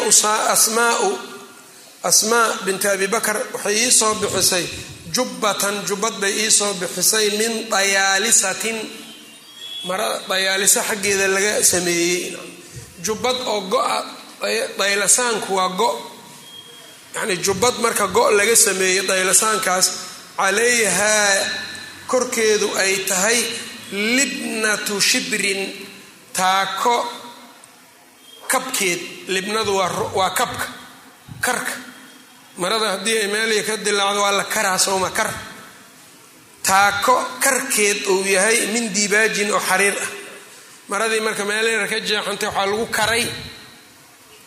asmaau asmaa binti abi bakr waxay ii soo bixisay jubbatan jubbad bay ii soo bixisay min dayaalisatin mara dayaalisa xaggeeda laga sameeyey jubbad oo go-a daylasaanku waa go. Yacni jubbad marka go laga sameeyey daylasaankaas calayhaa korkeedu ay tahay libnatu shibrin taako kabkeed. Libnadu waa kabka karka. Marada haddii ay meelii ka dilaacdo waa la karaa sooma kar. Taako karkeed uu yahay min dibaajin oo xariir ah. Maradii marka meeleyna ka jeexantay waxaa lagu karay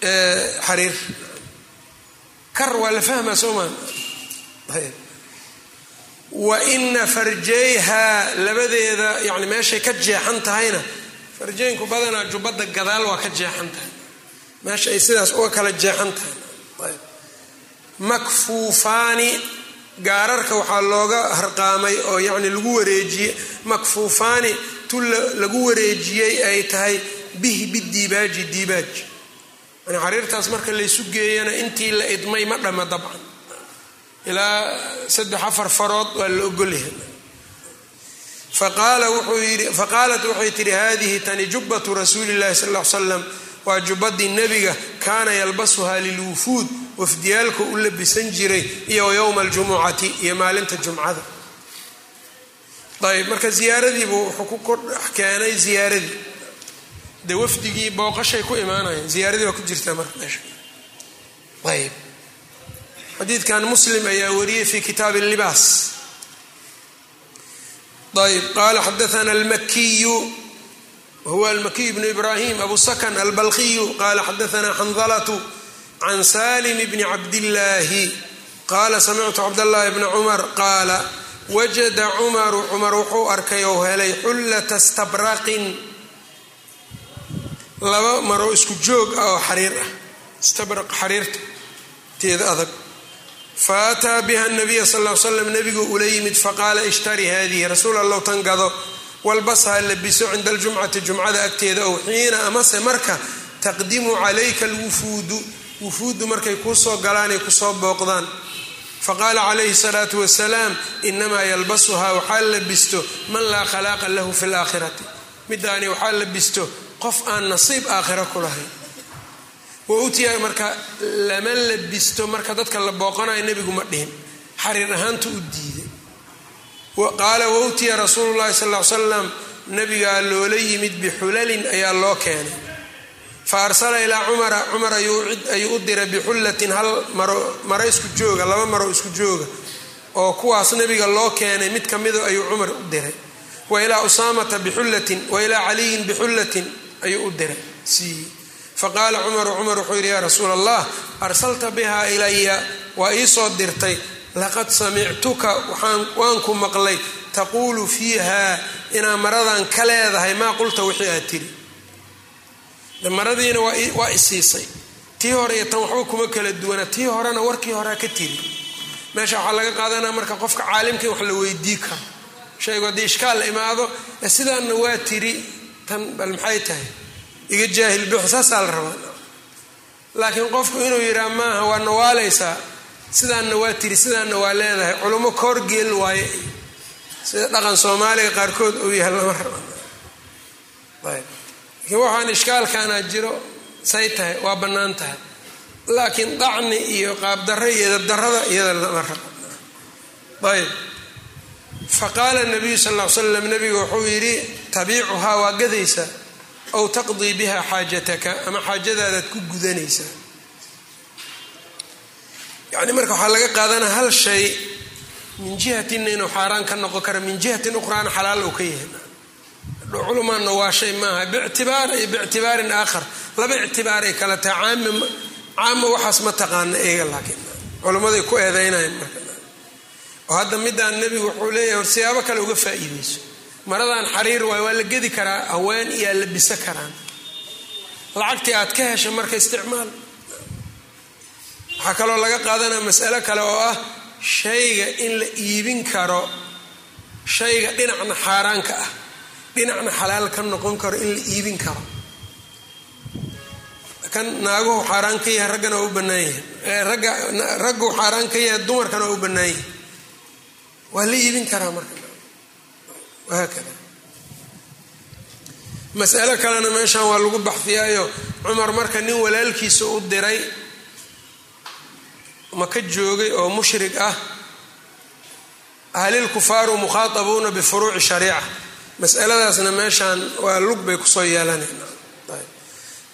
xariir. Kar waa la fahmaa soomaa wa ina farjayhaa labadeeda yani meeshay ka jeexan tahayna farjeynku badanaa jubbadda gadaal waa ka jeexan tahay. Meesha ay sidaas uga kala jeexan tahay. Makfuufaani gaararka waxaa looga harqaamay oo yani lagu wareejiyey makfuufaani tu lagu wareejiyey ay tahay bihi bidiibaaji diibaaj xariirtaas marka laysu geeyana intii la idmay ma dhama dabcan. Ilaa saddex afar farood waa la ogolyahay faqaalat waxay tihi hadihi tani jubbatu rasuuli llahi sal l slam waa jubbadii nebiga kaana yalbasuhaa lilwufuud wafdiyaalku u labisan jiray iyo yowma aljumucati iyo maalinta jumcada. Ayb marka ziyaaradiibu wuxuu ku keenay ziyaaradii de wafdigii booqashay ku imaanayeen ziyaaradii waa ku jirtaa marka meesha. Ayb xadiidkan muslim ayaa wariyey fi kitaabi libaas ayb qala xadaana almakiyu wahuwa almakiyu bnu ibrahim abu sakan albalkiyu qala xadaana xandalatu can salim bni cabdillaahi qala samictu cabdاllahi bna cumar qaala wajada cumaru cumar wuxuu arkay ou helay xullata stabraqin laba maroo isku joog ah oo xariir ah. Istabraq xariirta teeda adag. Fa biha nabiya sal l slam nebigu ula yimid faqaala ishtari haadihi rasuul allow tan gado. Walbasha labiso cinda aljumcati jumcada agteeda ow xiina amase marka taqdimu calayka alwufuudu. Wufuuddu markay kuu soo galaanay ku soo booqdaan. Faqaala calayhi salaatu wasalaam inamaa yalbasuhaa waxaa labisto man laa khalaaqa lahu fi laakhirati midaani waxaa labisto qof aan nasiib aakhira ku lahayn. Wa utiya marka lama labisto marka dadka la booqanayo nebigu ma dhihin. Xariir ahaanta u diiday qaala wa utiya rasuulu llahi sal l salam nabigaa loola yimid bixulalin ayaa loo keenay. Fa arsala ilaa cumara cumar ayuu u diray bixullatin hal maro isku jooga laba maro isku jooga. Oo kuwaas nabiga loo keenay mid ka mido ayuu cumar u diray. Wa ilaa usaamata bixullatin wa ilaa caliyin bixullatin ayuu u diray. Siiyey faqaala cumaru cumar wuxuu yidhi yaa rasuula allah arsalta bihaa ilaya waa iisoo dirtay. Laqad samictuka waan ku maqlay. Taquulu fiiha inaa maradan ka leedahay maa qulta wixii aad tiri maradiina waa isiisay tii hore iyo tan waxba kuma kala duwana. Tii horena warkii horea ka tiri meesha waxaa laga qaadanaya marka qofka caalimka in wax la weydii karo. Shaygu haddii ishkaal imaado sidaanna waa tiri tan bal maxay tahay? Iga jaahil bixi saasaa la rabaa. Laakiin qofku inuu yidhaha maaha waa nawaalaysaa. Sidaanna waa tiri sidaanna waa leedahay. Culummo koorgeel waaye. Sida dhaqan soomaaliga qaarkood uu yahay lama ayb. Laakiin waxaan ishkaalkaana jiro say tahay waa bannaan tahay. Laakiin dacni iyo qaabdarra iyo edabdarrada iyada lama raba ayb faqaala nabiyu sal l slam nabiga wuxuu yidhi tabiicuhaa waa gadaysaa aw taqdii biha xaajataka ama xaajadaadaad ku gudanaysaa yani marka waxaa laga qaadanaa hal shay min jihatinna inuu xaaraan ka noqon karo min jihatin ukhraana xalaal uu ka yahay. Culumaanna waa shay maaha bictibaar iyo bictibaarin aakhar laba ictibaaray kala caami caama waxaas ma taqaana eega laakiin. Culummaday ku eedaynayan marka oo hadda midaan nebigu wuxuu leeyahay hor siyaabo kale uga faa'iidayso. Maradan xariir waay waa la gedi karaa haween iyaa labiso karaan. Lacagtii aad ka hesha marka isticmaal. Waxaa kaloo laga qaadanaya masalo kale oo ah shayga in la iibin karo shayga dhinacna xaaraanka ah dhinacna xalaal ka noqon karo in la iibin karo. Kan naaguhu xaaraan ka yahay raggana waa u bannaan yahay. Ragga raggu xaaraan ka yahay dumarkana waa u bannaan yahay waa la iibin karaa marka? Wahaakada masalo kalena meeshan waa lagu baxfiyaayo. Cumar marka nin walaalkiisa u diray maka joogay oo mushrig ah? Ahlil kufaaru mukhaatabuuna bifuruuci shariica. Masaladaasna meeshaan waa lug bay ku soo yeelanayna.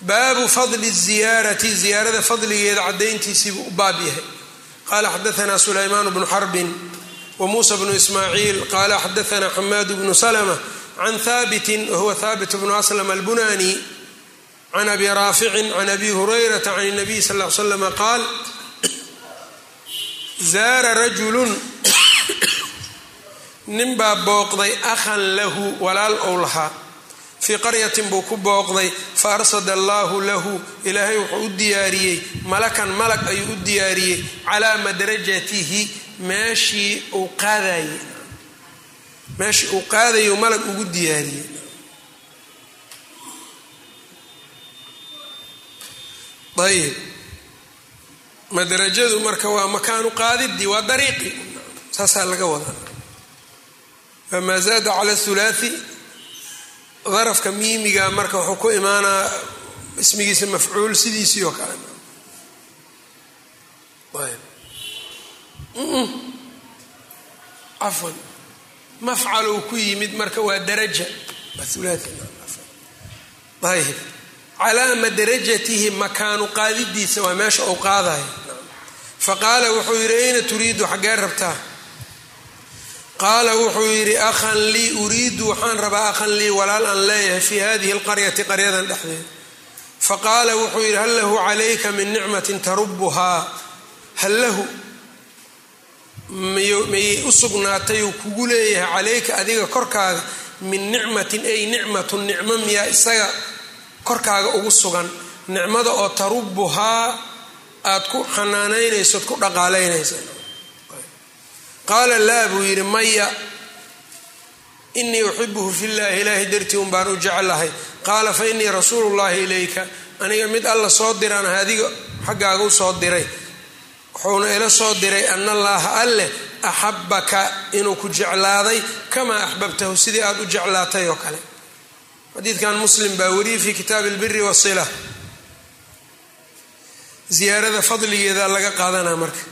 Baabu fadli ziyaarati ziyaarada fadligeeda cadayntiisiibuu u baab yahay. Qaala xadaanaa sulaymaan bnu xarbin wa muusa bnu ismaaciil qaala xadaanaa xamaad bnu salma can haabitin wahuwa haabit bnu aslam albunani can abi raaficin can abi hurayrata can nabiy sal l slama qaal zaara rajulun ninbaa booqday akhan lahu walaal ou lahaa fii qaryatin buu ku booqday fa arsada allaahu lahu ilaahay wuxuu u diyaariyey malakan malag ayuu u diyaariyey calaa madrajatihi meeshii uu qaadayey meeshii uu qaadayu malag ugu diyaariyey. Ayib madrajadu marka waa makaanu qaadidii waa dariiqi. Saasaa laga wadaa. Famaa zaada cala hulaai darafka miimiga marka wuxuu ku imaanaa ismigiisa mafcuul sidiisii oo kale. Afwan mafcal uu ku yimid marka waa daraja. Ayb calaa madrajatihi makaanu qaadidiisa waa meesha uu qaadayo. Faqaala wuxuu yidhi ayna turiidu xaggee rabtaa? Qaala wuxuu yidhi akhan lii uriidu waxaan rabaa akhan lii walaal aan leeyahay fii hadihi alqaryati qaryadan dhexdeeda. Faqaala wuxuu yidhi hal lahu calayka min nicmatin tarubuhaa hal lahu mayay u sugnaatay uu kugu leeyahay calayka adiga korkaaga min nicmatin ay nicmatun nicmo miyaa isaga korkaaga ugu sugan. Nicmada oo tarubuhaa aad ku xanaanaynayso od ku dhaqaalaynaysa qaala laa buu yidhi maya inii uxibuhu fillaahi ilaahay dartii un baan u jeclahay qaala fa innii rasuulu llahi ilayka aniga mid alla soo diraan adiga xaggaaga soo diray wuxuuna ila soo diray ana allaaha alleh axabaka inuu ku jeclaaday kamaa axbabtahu sidii aad u jeclaatay oo kale. Xadiidkan muslim baa wariyey fi kitaabi albiri wasila ziyaarada fadligeeda laga qaadanaa marka.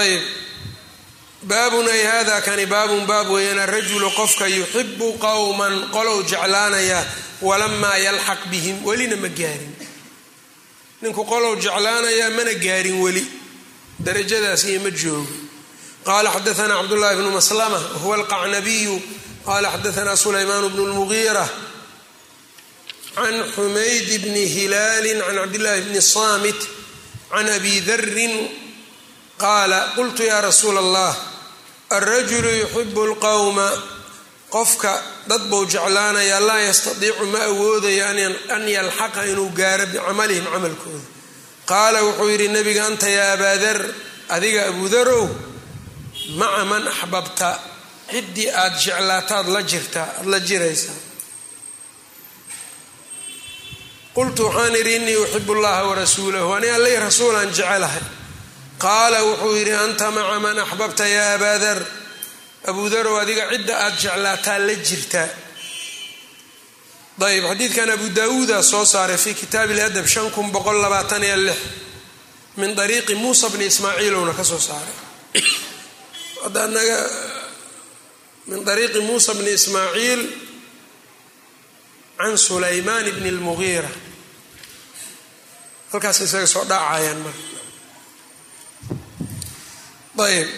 Ayb baabun ay hada kani baabun baab weeyaan arajulu qofka yuxibu qowman qolow jeclaanayaa walamaa yalxaq bihim welina ma gaarin. Ninku qolow jeclaanayaa mana gaarin weli darajadaas iyo ma joogo qala xadaana cabdullahi bnu maslama wahuwa alqacnabiyu. Qala xadaana sulaymaan bnu lmugiira can xumayd bni hilaali can cabdillahi bni samit can abi darin qaala qultu ya rasuula allah alrajulu yuxibu lqowma qofka dad buu jeclaanaya laa yastadiicu ma awoodayo an yalxaqa inuu gaaro bicamalihim camalkooda qaala wuxuu yidhi nabiga anta yaa abaadar adiga abuudarow maca man axbabta ciddii aad jeclaataad la jirtaa aada la jiraysaa qultu waxaan idhi innii uxibu llaha warasuulahu ani allay rasuulaan jecelahay. Qaala wuxuu yidhi anta maca man axbabta yaa abaadar abuudarow adiga cidda aad jeclaataa la jirtaa ayb xadiidkan abu daawuuda soo saaray fi kitaabi ladab shan kun boqol labaatan iyo lix min ariiqi muusa bni ismaaciilowna ka soo saaray. Hadda anaga min ariiqi muusa bni ismaaciil can sulaymaan bni lmugiira halkaas isaga soo dhaacayaan marka. Ayb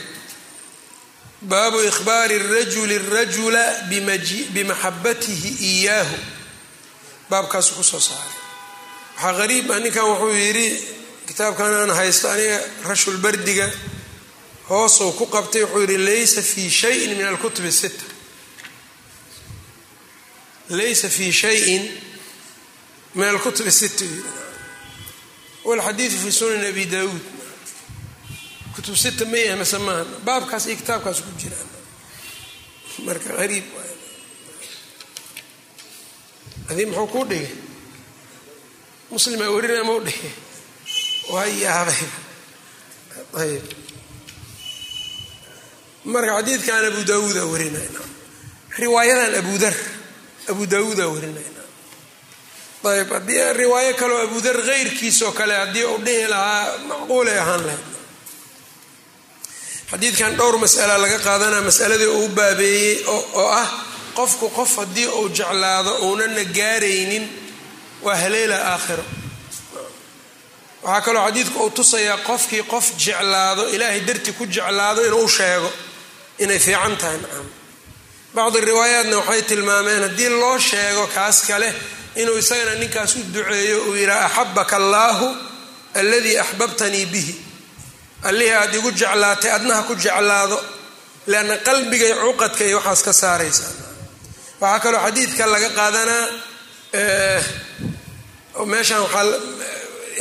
baabu ihbaari rajuli rajula bimaxabatihi iyaahu baabkaasu ku soo saaray. Waxaa qariib ah ninkan wuxuu yidhi kitaabkan aan haysto aniga rashulbardiga hoosuu ku qabtay. Wuxuu yidhi laysa fi shayin min alkutub sita laysa fi shayin min alkutub sita walxadiidu fi sunan abi daawuud. Kutub sita ma yahay mase maaha baabkaas iyo kitaabkaas ku jiraan. Marka qariib adii muxuu kuu dhigay? Muslimaa werinaa mau dhigay? Waa yaabay. Ayb marka xadiidkan abu daawuudaa warinayna riwaayadan abudar abu daawuudaa warinayna ayb haddii riwaayo kaleo abudar keyrkiisoo kale haddii uu dhihi lahaa macquulay ahaan lahayd. Xadiidkan dhowr masala laga qaadanaa masaladii uu baabeeyey oo ah qofku qof haddii uu jeclaado uunana gaaraynin waa haleela aakhiro. Waxaa kaloo xadiidku uu tusayaa qofkii qof jeclaado ilaahay dartii ku jeclaado inuu sheego inay fiican tahay. Nacam bacdi riwaayaatna waxay tilmaameen haddii loo sheego kaas kale inuu isagana ninkaas u duceeyo uu yidhaha axabaka allaahu alladii axbabtanii bihi. Allihii aada igu jeclaatay adnaha ku jeclaado leanna qalbigay cuqadka iyo waxaas ka saaraysaa waxaa kaloo xadiidka laga qaadanaa meeshan waxaa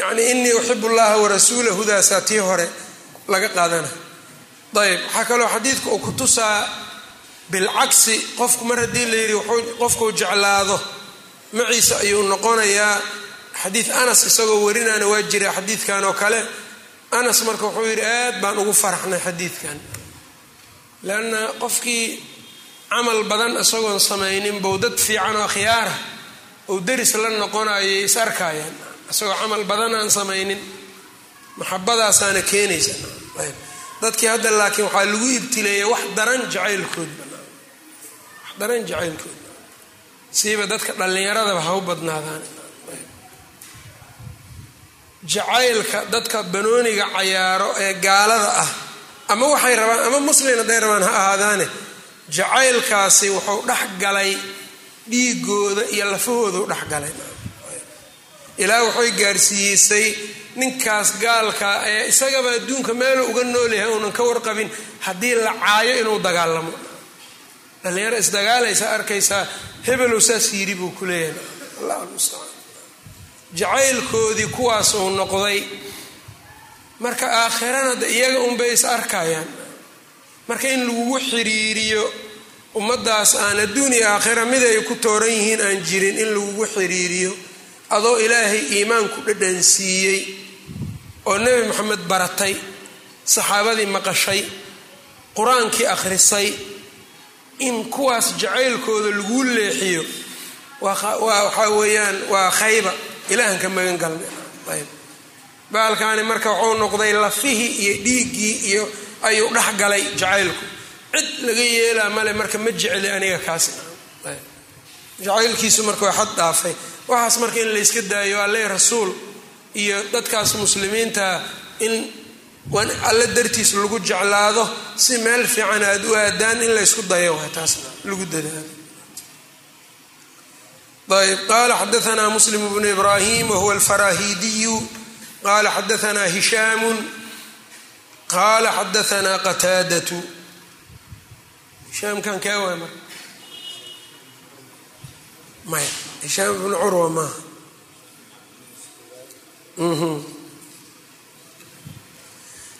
yani inii uxibu llaha warasuulahu daasaa tii hore laga qaadana. Ayb waxaa kaloo xadiidka uu ku tusaa bilcagsi qofku mar haddii la yidhi qofkuu jeclaado maciisa ayuu noqonayaa. Xadiid anas isagoo warinana waa jira xadiidkan oo kale. Anas marka wuxuu yidhi aad baan ugu faraxnay xadiidkan. Leanna qofkii camal badan isagoon samaynin bou dad fiican oo akhyaara ou deris la noqonayay is arkayaan isagoo camal badan aan samaynin maxabadaasaana keenaysa. Dadkii hadda laakiin waxaa lagu ibtileeya wax daran jacaylkood wax daran jacaylkood siiba dadka dhallinyaradaba ha u badnaadaan. Jacaylka dadka banooniga cayaaro ee gaalada ah ama waxay rabaan ama muslin hadday rabaan ha ahaadaane jacaylkaasi wuxuu dhex galay dhiigooda iyo lafahoodu dhex galay. Ilaa waxay gaarsiiyeysay ninkaas gaalka ee isagaba adduunka meelu uga noolyahay uunan ka warqabin haddii la caayo inuu dagaalamo. Dhallinyaro isdagaalaysa arkaysaa hebelow saas yiri buu ku leeyahay. Allah almustacaan jacaylkoodii kuwaas uu noqday. Marka aakhirana de iyaga unbay is arkayaan marka in lagugu xiriiriyo ummaddaas aan adduun iyo aakhira mid ay ku tooran yihiin aan jirin in lagugu xiriiriyo adoo ilaahay iimaanku dhadhansiiyey oo nebi maxamed baratay saxaabadii maqashay qur'aankii akhrisay in kuwaas jacaylkooda laguu leexiyo waxaa weeyaan waa khayba ilaahan ka magan galnay baalkaani marka wuxuu noqday lafihii iyo dhiiggii iyo ayuu dhex galay jacaylku. Cid laga yeelaa male marka ma jecli aniga kaasi. Jacaylkiisu marka waa xad dhaafay. Waxaas marka in layska daayo alle rasuul iyo dadkaas muslimiinta in alle dartiis lagu jeclaado si meel fiican aad u aadaan in laysku dayo. Waa taasna lagu dadaalo. Ayb qala xadaanaa muslim bnu ibrahim wahuwa alfarahidiyu qala xadaanaa hishaamu qala xadaanaa qataadatu hishaamkan kee waay marka maya hishaam ibnu curwa maaha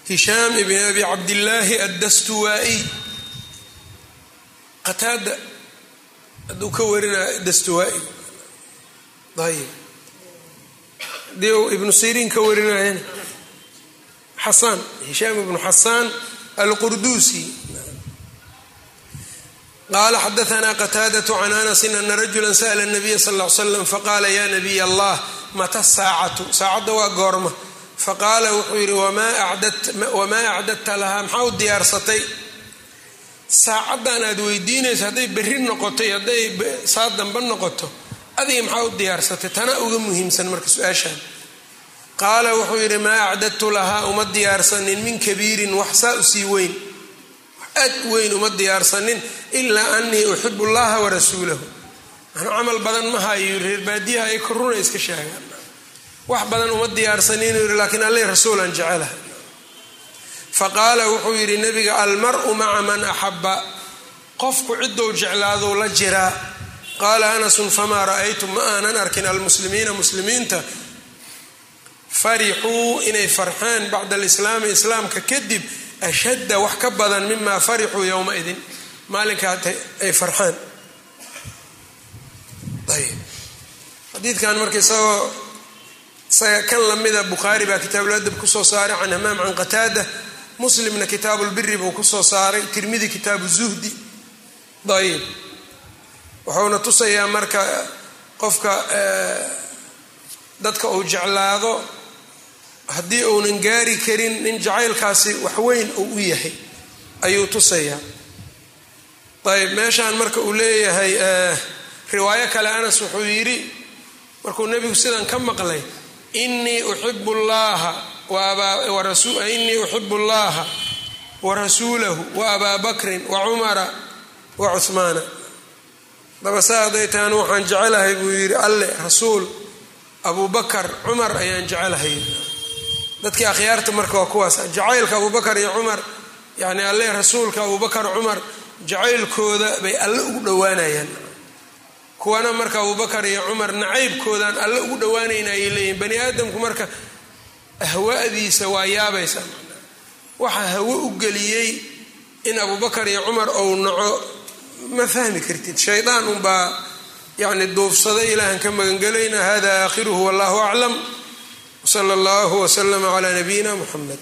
hishaam ibn abi cabdillaahi addastuwaa-iy qataada hadduu ka warinaa dastuwaa-i ayib haddii uu ibnu siriin ka warinayana xasaan hishaam ibnu xasaan alqurduusi qala xadaanaa qataadatu can anasin ana rajula sa'la nabiya sal l slam faqaala ya nabiy allah mata saacatu saacadda waa goorma. Faqaala wuxuu yidhi wamaa acdadta lahaa? Maxaa u diyaarsatay saacaddan aad weydiinayso hadday berri noqoto iyo hadday saa damba noqoto adiga maxaa u diyaarsatay tana uga muhiimsan marka su'aashaan qaala wuxuu yidhi maa acdadtu lahaa uma diyaarsanin min kabiirin wax saa u sii weyn. Aad weyn uma diyaarsanin ilaa anii uxibu llaha warasuulahu anu camal badan ma hayo reer baadiyaha ay koruna iska sheegaan wax badan uma diyaarsanin yidhi laakiin alle rasuulan jecelaha faqaala wuxuu yidhi nabiga almaru maca man axaba qofku cidou jeclaadou la jiraa qaala anasun famaa ra'aytu ma aanan arkin almuslimiina muslimiinta farixuu inay farxeen bacda alislaami islaamka kadib ashadda wax ka badan mima farixuu yowmaidin maalinkaa ay farxaan. Ayb xadiidkan marka isagoo isaga kan lamida bukhaari baa kitaabuladab ku soo saaray can hamaam can qataada. Muslimna kitaabulbiri buu ku soo saaray tirmidi kitaabu zuhdi. Ayb wuxuuna tusayaa marka qofka dadka uu jeclaado haddii uunan gaari karin nin jacaylkaasi waxweyn uu u yahay ayuu tusayaa. Ayb meeshaan marka uu leeyahay riwaayo kale anas wuxuu yidhi markuu nebigu sidan ka maqlay inii uxibu llaha inii uxibu llaha warasuulahu wa abaa bakrin wa cumara wa cuhmaana daba saa hadday tahan waxaan jecelahay buu yidhi alle rasuul abubakar cumar ayaan jecelahay dadkii akhyaarta marka waa kuwaas. Jacaylka abubakar iyo cumar yani alle rasuulka abubakar cumar jacaylkooda bay alle ugu dhowaanayaan. Kuwana marka abubakar iyo cumar nacaybkoodaan alle ugu dhowaanayna ayay leeyihiin bani aadamku marka ahwaadiisa waa yaabaysa. Waxa hawo u geliyey in abubakar iyo cumar ou naco ma fahmi kartid. Shaydaan unbaa yani duufsaday ilaahan ka magangelayna hada aakhiruhu wallahu aclam wsala allahu wslama cla nabiyina muxamed